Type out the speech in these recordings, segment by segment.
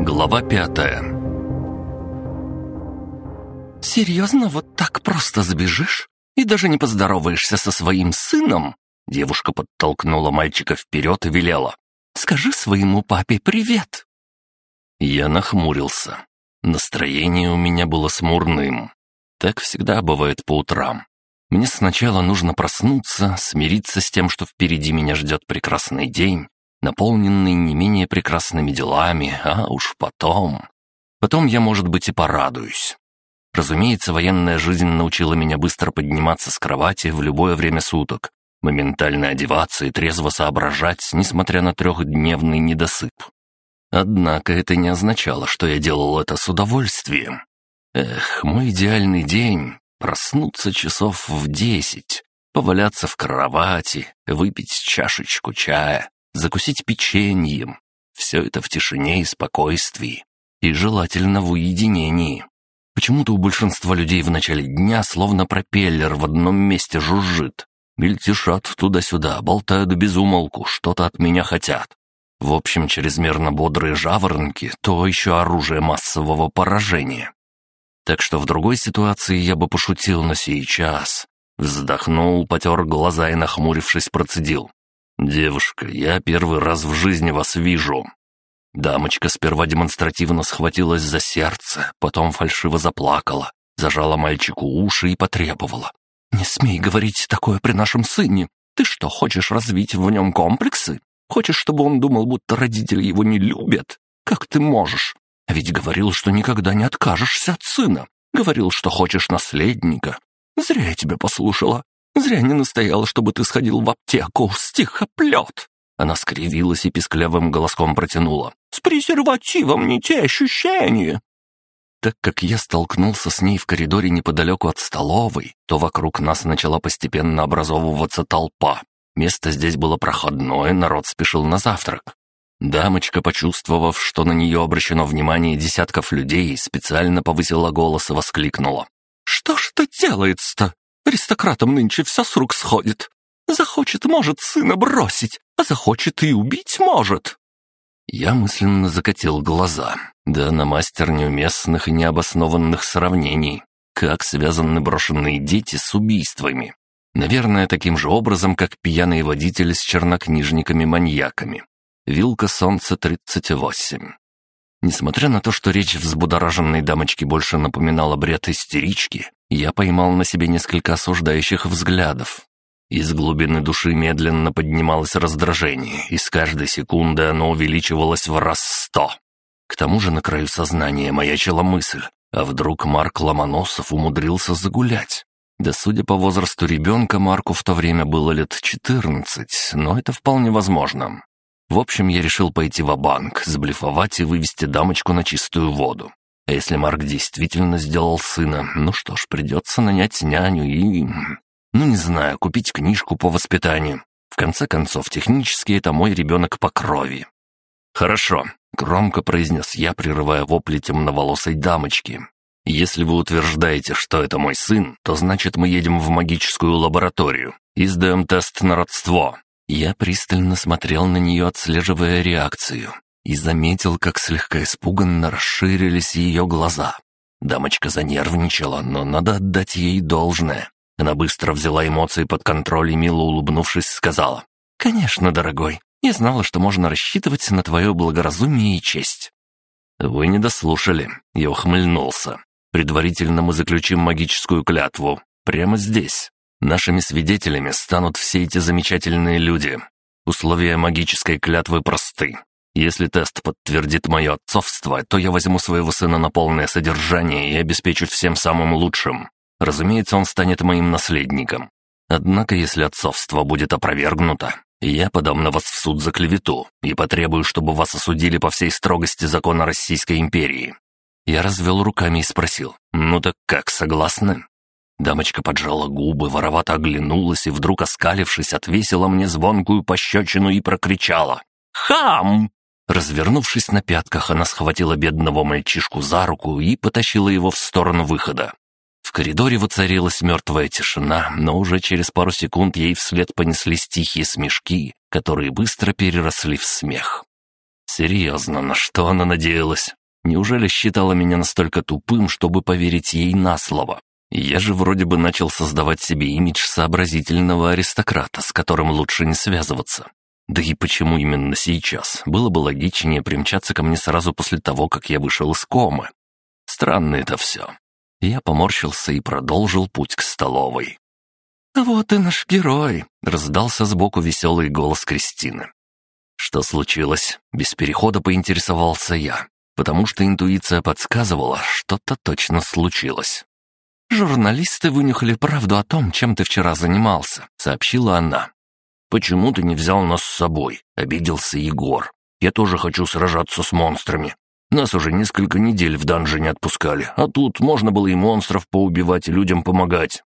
Глава пятая «Серьезно, вот так просто сбежишь? И даже не поздороваешься со своим сыном?» Девушка подтолкнула мальчика вперед и велела. «Скажи своему папе привет!» Я нахмурился. Настроение у меня было смурным. Так всегда бывает по утрам. Мне сначала нужно проснуться, смириться с тем, что впереди меня ждет прекрасный день, наполненный не менее прекрасными делами, а уж потом... Потом я, может быть, и порадуюсь. Разумеется, военная жизнь научила меня быстро подниматься с кровати в любое время суток, моментально одеваться и трезво соображать, несмотря на трехдневный недосып. Однако это не означало, что я делал это с удовольствием. Эх, мой идеальный день — проснуться часов в десять, поваляться в кровати, выпить чашечку чая, закусить печеньем. Все это в тишине и спокойствии. И желательно в уединении. Почему-то у большинства людей в начале дня словно пропеллер в одном месте жужжит. Мельтешат туда-сюда, болтают без умолку, что-то от меня хотят. В общем, чрезмерно бодрые жаворонки — то еще оружие массового поражения. Так что в другой ситуации я бы пошутил, но сейчас... Вздохнул, потер глаза и, нахмурившись, процедил. «Девушка, я первый раз в жизни вас вижу». Дамочка сперва демонстративно схватилась за сердце, потом фальшиво заплакала, зажала мальчику уши и потребовала. «Не смей говорить такое при нашем сыне. Ты что, хочешь развить в нем комплексы? Хочешь, чтобы он думал, будто родители его не любят? Как ты можешь? А ведь говорил, что никогда не откажешься от сына. Говорил, что хочешь наследника. Зря я тебя послушала. Зря не настояла, чтобы ты сходил в аптеку. Стихоплет!» Она скривилась и писклявым голоском протянула. «С презервативом не те ощущения!» Так как я столкнулся с ней в коридоре неподалеку от столовой, то вокруг нас начала постепенно образовываться толпа. Место здесь было проходное, народ спешил на завтрак. Дамочка, почувствовав, что на нее обращено внимание десятков людей, специально повысила голос и воскликнула. «Что ж это делается-то? Аристократам нынче все с рук сходит. Захочет, может, сына бросить, а захочет и убить может». Я мысленно закатил глаза. Да на мастер неуместных и необоснованных сравнений. Как связаны брошенные дети с убийствами? Наверное, таким же образом, как пьяный водитель с чернокнижниками-маньяками. Вилка солнца 38. Несмотря на то, что речь взбудораженной дамочки больше напоминала бред истерички, я поймал на себе несколько осуждающих взглядов. Из глубины души медленно поднималось раздражение, и с каждой секунды оно увеличивалось в раз сто. К тому же на краю сознания маячила мысль, а вдруг Марк Ломоносов умудрился загулять? Да судя по возрасту ребенка, Марку в то время было лет 14, но это вполне возможно. В общем, я решил пойти в банк сблифовать и вывести дамочку на чистую воду. А если Марк действительно сделал сына, ну что ж, придется нанять няню и... Ну, не знаю, купить книжку по воспитанию. В конце концов, технически это мой ребенок по крови. «Хорошо», — громко произнес я, прерывая вопли темноволосой дамочки. «Если вы утверждаете, что это мой сын, то значит мы едем в магическую лабораторию и сдаем тест на родство. Я пристально смотрел на нее, отслеживая реакцию, и заметил, как слегка испуганно расширились ее глаза. Дамочка занервничала, но надо отдать ей должное. Она быстро взяла эмоции под контроль и, мило улыбнувшись, сказала, «Конечно, дорогой, я знала, что можно рассчитывать на твое благоразумие и честь». «Вы не дослушали», — я ухмыльнулся. «Предварительно мы заключим магическую клятву. Прямо здесь. Нашими свидетелями станут все эти замечательные люди. Условия магической клятвы просты. Если тест подтвердит мое отцовство, то я возьму своего сына на полное содержание и обеспечу всем самым лучшим. Разумеется, он станет моим наследником. Однако, если отцовство будет опровергнуто, я подам на вас в суд за клевету и потребую, чтобы вас осудили по всей строгости закона Российской империи». Я развел руками и спросил, «Ну так как, согласны?» Дамочка поджала губы, воровато оглянулась и, вдруг оскалившись, отвесила мне звонкую пощечину и прокричала. «Хам!» Развернувшись на пятках, она схватила бедного мальчишку за руку и потащила его в сторону выхода. В коридоре воцарилась мертвая тишина, но уже через пару секунд ей вслед понеслись тихие смешки, которые быстро переросли в смех. Серьезно, на что она надеялась? Неужели считала меня настолько тупым, чтобы поверить ей на слово? Я же вроде бы начал создавать себе имидж сообразительного аристократа, с которым лучше не связываться. Да и почему именно сейчас? Было бы логичнее примчаться ко мне сразу после того, как я вышел из комы. Странно это все. Я поморщился и продолжил путь к столовой. «А вот и наш герой!» — раздался сбоку веселый голос Кристины. Что случилось? Без перехода поинтересовался я, потому что интуиция подсказывала, что-то точно случилось. «Журналисты вынюхали правду о том, чем ты вчера занимался», — сообщила она. «Почему ты не взял нас с собой?» — обиделся Егор. «Я тоже хочу сражаться с монстрами. Нас уже несколько недель в данже не отпускали, а тут можно было и монстров поубивать, и людям помогать».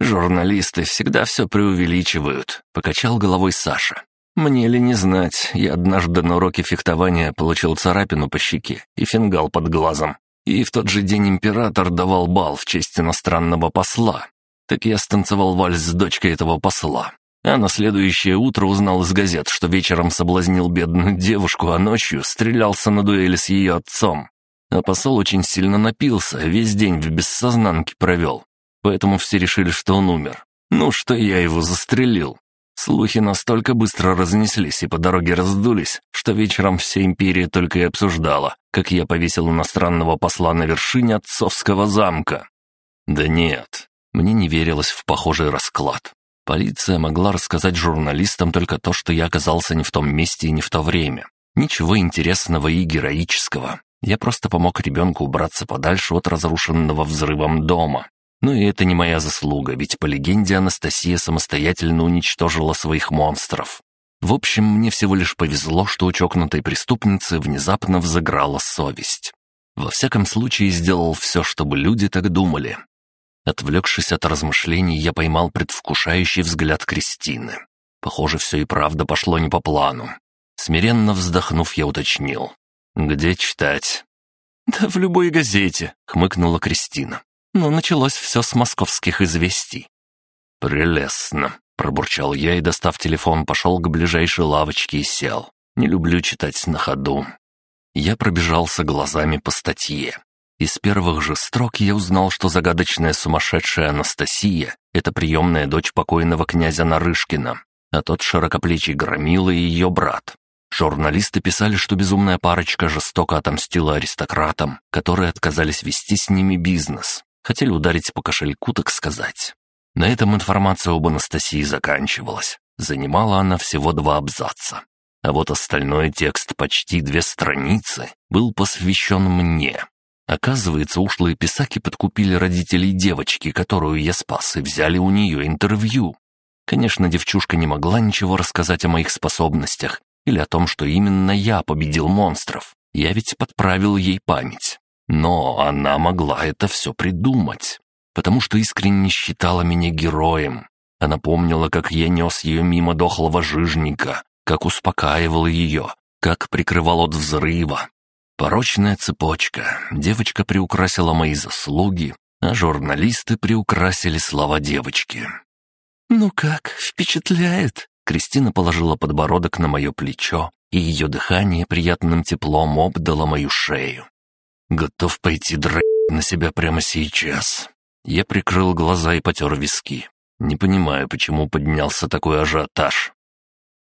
«Журналисты всегда все преувеличивают», — покачал головой Саша. Мне ли не знать, я однажды на уроке фехтования получил царапину по щеке и фингал под глазом. И в тот же день император давал бал в честь иностранного посла. Так я станцевал вальс с дочкой этого посла. А на следующее утро узнал из газет, что вечером соблазнил бедную девушку, а ночью стрелялся на дуэли с ее отцом. А посол очень сильно напился, весь день в бессознанке провел. Поэтому все решили, что он умер. Ну, что я его застрелил. Слухи настолько быстро разнеслись и по дороге раздулись, что вечером вся империя только и обсуждала, как я повесил иностранного посла на вершине отцовского замка. Да нет, мне не верилось в похожий расклад. Полиция могла рассказать журналистам только то, что я оказался не в том месте и не в то время. Ничего интересного и героического. Я просто помог ребенку убраться подальше от разрушенного взрывом дома. Но и это не моя заслуга, ведь по легенде Анастасия самостоятельно уничтожила своих монстров. В общем, мне всего лишь повезло, что у чокнутой преступницы внезапно взыграла совесть. Во всяком случае, сделал все, чтобы люди так думали. Отвлекшись от размышлений, я поймал предвкушающий взгляд Кристины. Похоже, все и правда пошло не по плану. Смиренно вздохнув, я уточнил. «Где читать?» «Да в любой газете», — хмыкнула Кристина но началось все с московских известий. «Прелестно», — пробурчал я и, достав телефон, пошел к ближайшей лавочке и сел. «Не люблю читать на ходу». Я пробежался глазами по статье. Из первых же строк я узнал, что загадочная сумасшедшая Анастасия — это приемная дочь покойного князя Нарышкина, а тот широкоплечий Громила и ее брат. Журналисты писали, что безумная парочка жестоко отомстила аристократам, которые отказались вести с ними бизнес. Хотели ударить по кошельку, так сказать. На этом информация об Анастасии заканчивалась. Занимала она всего два абзаца. А вот остальной текст, почти две страницы, был посвящен мне. Оказывается, ушлые писаки подкупили родителей девочки, которую я спас, и взяли у нее интервью. Конечно, девчушка не могла ничего рассказать о моих способностях или о том, что именно я победил монстров. Я ведь подправил ей память. Но она могла это все придумать, потому что искренне считала меня героем. Она помнила, как я нес ее мимо дохлого жижника, как успокаивал ее, как прикрывал от взрыва. Порочная цепочка. Девочка приукрасила мои заслуги, а журналисты приукрасили слова девочки. «Ну как, впечатляет?» Кристина положила подбородок на мое плечо, и ее дыхание приятным теплом обдало мою шею. Готов пойти драть на себя прямо сейчас. Я прикрыл глаза и потер виски. Не понимаю, почему поднялся такой ажиотаж.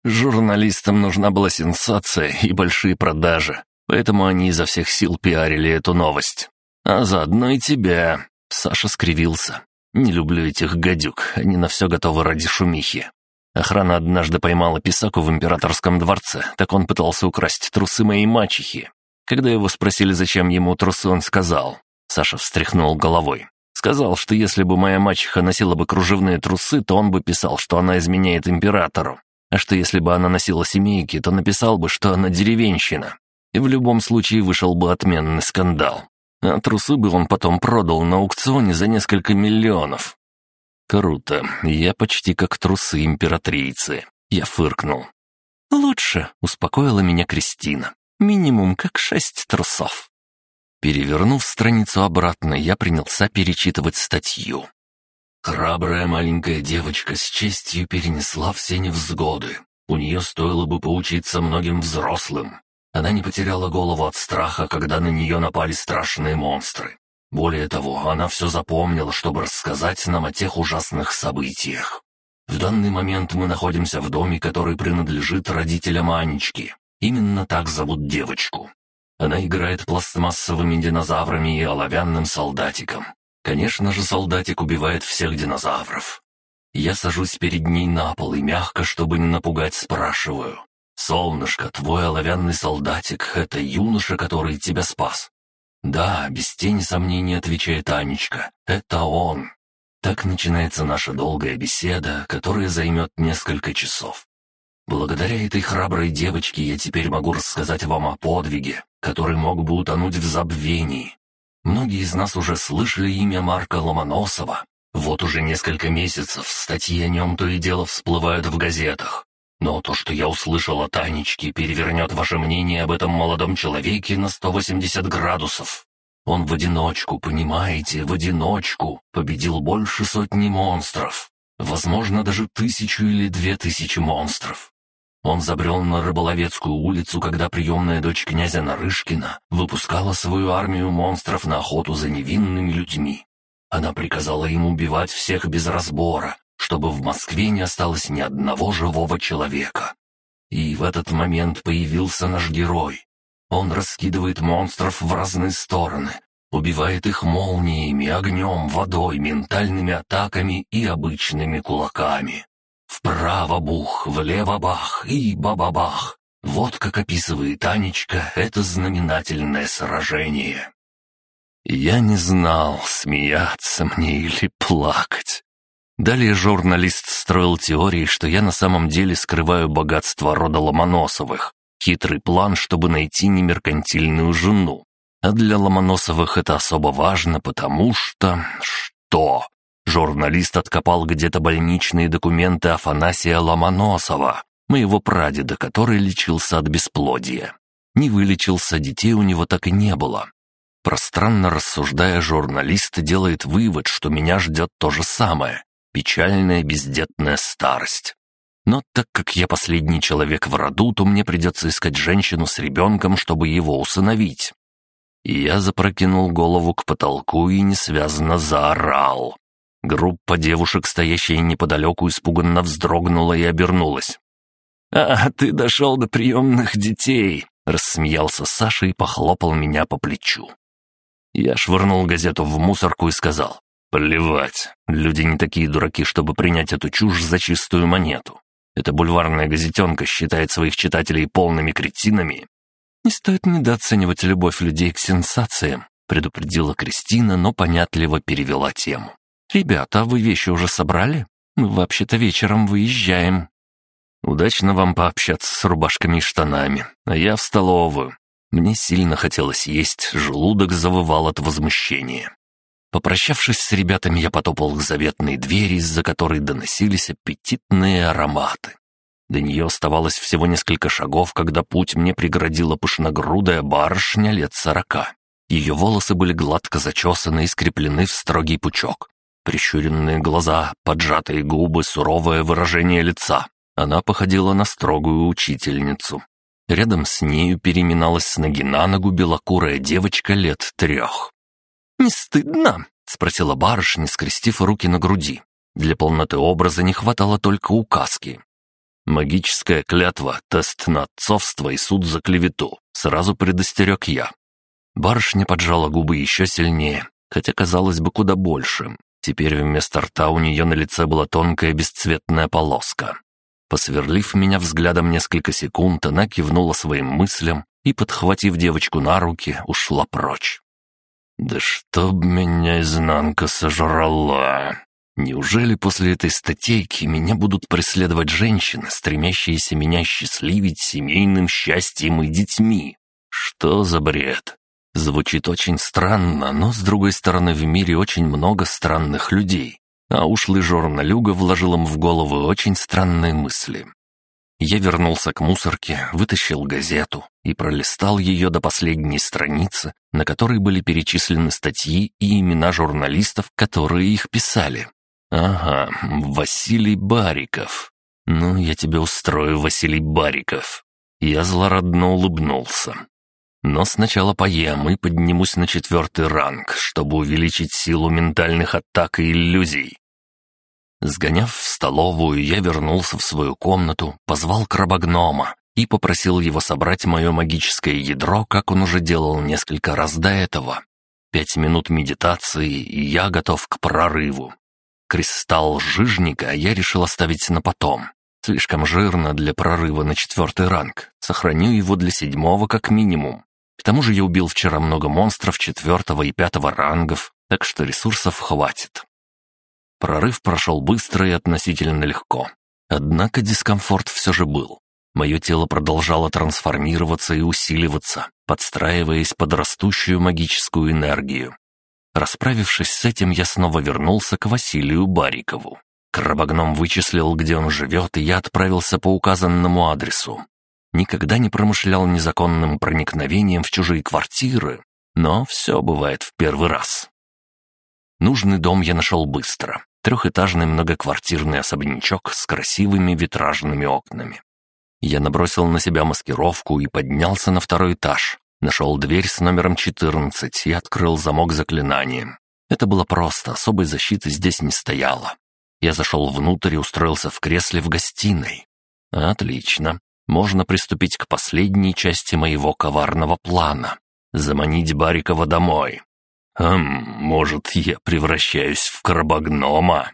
Журналистам нужна была сенсация и большие продажи, поэтому они изо всех сил пиарили эту новость. А заодно и тебя. Саша скривился. Не люблю этих гадюк, они на все готовы ради шумихи. Охрана однажды поймала Писаку в императорском дворце, так он пытался украсть трусы моей мачехи. Когда его спросили, зачем ему трусы, он сказал. Саша встряхнул головой. Сказал, что если бы моя мачеха носила бы кружевные трусы, то он бы писал, что она изменяет императору. А что если бы она носила семейки, то написал бы, что она деревенщина. И в любом случае вышел бы отменный скандал. А трусы бы он потом продал на аукционе за несколько миллионов. Круто. Я почти как трусы императрицы. Я фыркнул. «Лучше», — успокоила меня Кристина. Минимум как шесть трусов. Перевернув страницу обратно, я принялся перечитывать статью. Храбрая маленькая девочка с честью перенесла все невзгоды. У нее стоило бы поучиться многим взрослым. Она не потеряла голову от страха, когда на нее напали страшные монстры. Более того, она все запомнила, чтобы рассказать нам о тех ужасных событиях. В данный момент мы находимся в доме, который принадлежит родителям Анечки. Именно так зовут девочку. Она играет пластмассовыми динозаврами и оловянным солдатиком. Конечно же, солдатик убивает всех динозавров. Я сажусь перед ней на пол и мягко, чтобы не напугать, спрашиваю. «Солнышко, твой оловянный солдатик — это юноша, который тебя спас?» «Да, без тени сомнений», — отвечает Анечка. «Это он». Так начинается наша долгая беседа, которая займет несколько часов. Благодаря этой храброй девочке я теперь могу рассказать вам о подвиге, который мог бы утонуть в забвении. Многие из нас уже слышали имя Марка Ломоносова. Вот уже несколько месяцев статьи о нем то и дело всплывают в газетах. Но то, что я услышал от Анечки, перевернет ваше мнение об этом молодом человеке на 180 градусов. Он в одиночку, понимаете, в одиночку победил больше сотни монстров. Возможно, даже тысячу или две тысячи монстров. Он забрел на Рыболовецкую улицу, когда приемная дочь князя Нарышкина выпускала свою армию монстров на охоту за невинными людьми. Она приказала им убивать всех без разбора, чтобы в Москве не осталось ни одного живого человека. И в этот момент появился наш герой. Он раскидывает монстров в разные стороны, убивает их молниями, огнем, водой, ментальными атаками и обычными кулаками. Вправо бух, влево бах и бабабах. Вот как описывает Анечка это знаменательное сражение. Я не знал, смеяться мне или плакать. Далее журналист строил теории, что я на самом деле скрываю богатство рода Ломоносовых. Хитрый план, чтобы найти немеркантильную жену. А для Ломоносовых это особо важно, потому что... Что? Журналист откопал где-то больничные документы Афанасия Ломоносова, моего прадеда, который лечился от бесплодия. Не вылечился, детей у него так и не было. Пространно рассуждая, журналист делает вывод, что меня ждет то же самое – печальная бездетная старость. Но так как я последний человек в роду, то мне придется искать женщину с ребенком, чтобы его усыновить. И я запрокинул голову к потолку и несвязно заорал. Группа девушек, стоящая неподалеку, испуганно вздрогнула и обернулась. «А, ты дошел до приемных детей!» — рассмеялся Саша и похлопал меня по плечу. Я швырнул газету в мусорку и сказал, «Плевать, люди не такие дураки, чтобы принять эту чушь за чистую монету. Эта бульварная газетенка считает своих читателей полными кретинами». «Не стоит недооценивать любовь людей к сенсациям», — предупредила Кристина, но понятливо перевела тему. «Ребята, вы вещи уже собрали? Мы вообще-то вечером выезжаем». «Удачно вам пообщаться с рубашками и штанами, а я в столовую». Мне сильно хотелось есть, желудок завывал от возмущения. Попрощавшись с ребятами, я потопал к заветной двери, из-за которой доносились аппетитные ароматы. До нее оставалось всего несколько шагов, когда путь мне преградила пышногрудая барышня лет сорока. Ее волосы были гладко зачесаны и скреплены в строгий пучок. Прищуренные глаза, поджатые губы, суровое выражение лица. Она походила на строгую учительницу. Рядом с нею переминалась с ноги на ногу белокурая девочка лет трех. «Не стыдно?» — спросила барышня, скрестив руки на груди. Для полноты образа не хватало только указки. «Магическая клятва, тест на отцовство и суд за клевету», — сразу предостерег я. Барышня поджала губы еще сильнее, хотя, казалось бы, куда больше. Теперь вместо рта у нее на лице была тонкая бесцветная полоска. Посверлив меня взглядом несколько секунд, она кивнула своим мыслям и, подхватив девочку на руки, ушла прочь. «Да чтоб меня изнанка сожрала!» Неужели после этой статейки меня будут преследовать женщины, стремящиеся меня счастливить семейным счастьем и детьми? Что за бред? Звучит очень странно, но, с другой стороны, в мире очень много странных людей. А ушлый журналюга вложил им в голову очень странные мысли. Я вернулся к мусорке, вытащил газету и пролистал ее до последней страницы, на которой были перечислены статьи и имена журналистов, которые их писали. Ага, Василий Бариков. Ну, я тебе устрою, Василий Бариков. Я злорадно улыбнулся. Но сначала поем и поднимусь на четвертый ранг, чтобы увеличить силу ментальных атак и иллюзий. Сгоняв в столовую, я вернулся в свою комнату, позвал крабогнома и попросил его собрать мое магическое ядро, как он уже делал несколько раз до этого. Пять минут медитации, и я готов к прорыву. Кристалл жижника я решил оставить на потом. Слишком жирно для прорыва на четвертый ранг. Сохраню его для седьмого как минимум. К тому же я убил вчера много монстров четвертого и пятого рангов, так что ресурсов хватит. Прорыв прошел быстро и относительно легко. Однако дискомфорт все же был. Мое тело продолжало трансформироваться и усиливаться, подстраиваясь под растущую магическую энергию. Расправившись с этим, я снова вернулся к Василию Барикову. Крабогном вычислил, где он живет, и я отправился по указанному адресу. Никогда не промышлял незаконным проникновением в чужие квартиры, но все бывает в первый раз. Нужный дом я нашел быстро. Трехэтажный многоквартирный особнячок с красивыми витражными окнами. Я набросил на себя маскировку и поднялся на второй этаж. Нашел дверь с номером 14 и открыл замок заклинанием. Это было просто, особой защиты здесь не стояло. Я зашел внутрь и устроился в кресле в гостиной. Отлично. Можно приступить к последней части моего коварного плана. Заманить Барикова домой. Хм, может, я превращаюсь в крабогнома?